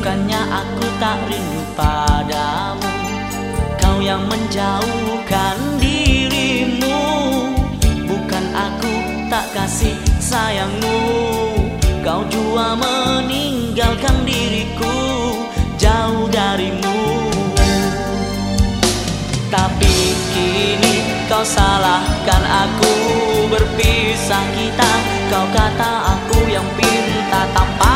Bukannya aku tak rindu padamu. Kau yang menjauhkan dirimu. Bukan aku tak kasih sayangmu. Kau jua meninggalkan diriku Jauh darimu. Tapi kini kau salahkan aku. Berpisah kita Kau kata aku yang pinta Tanpa